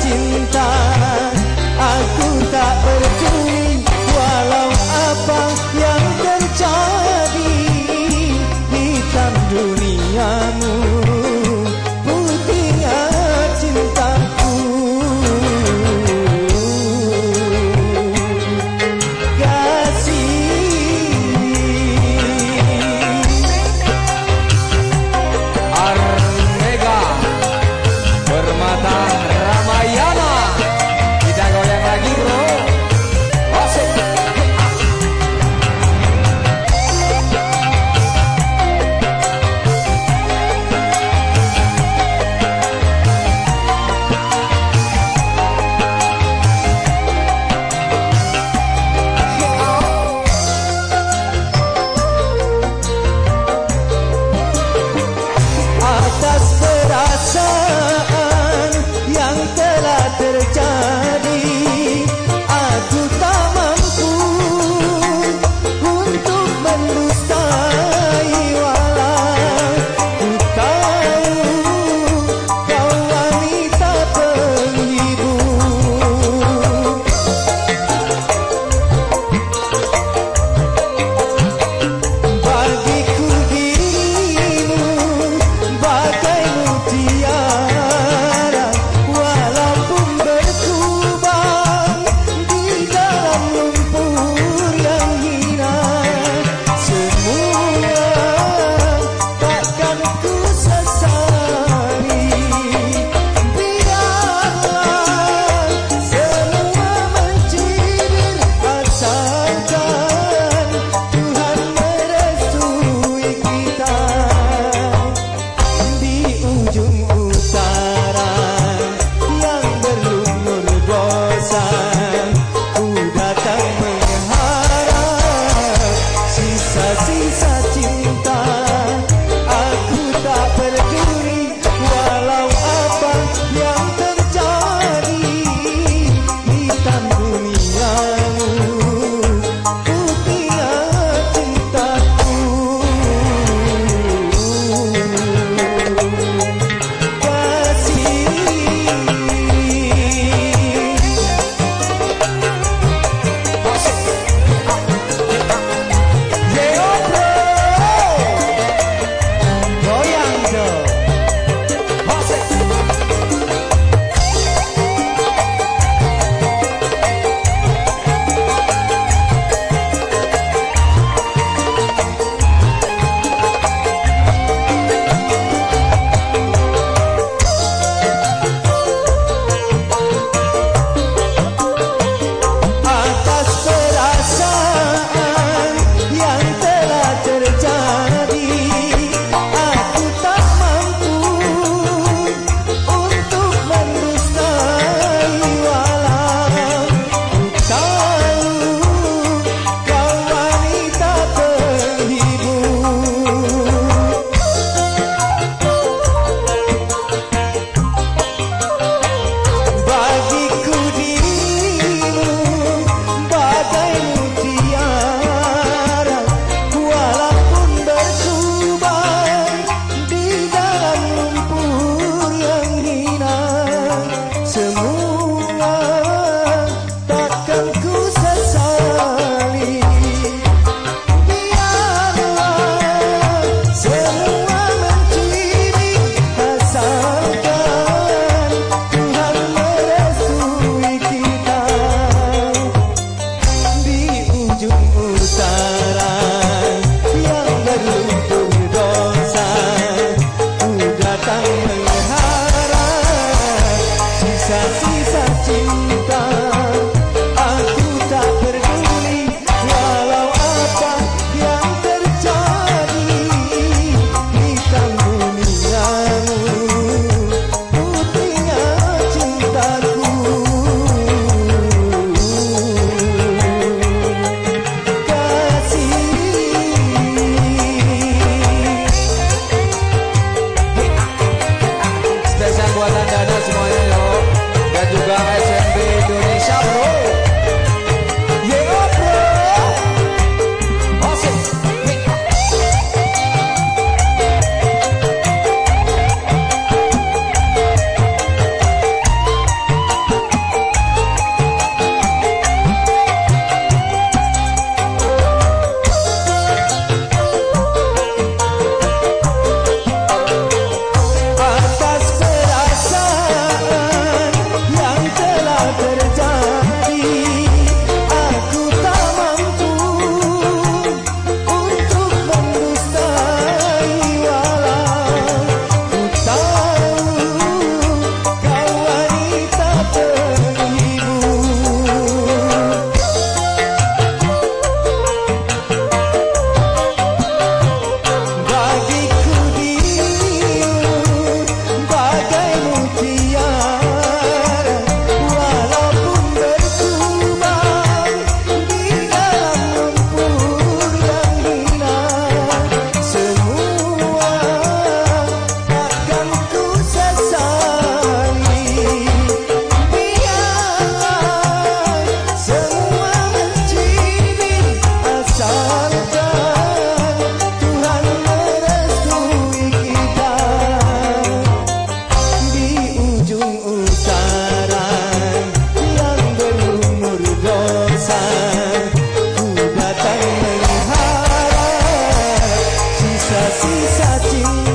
cinta sisa-sisa cinta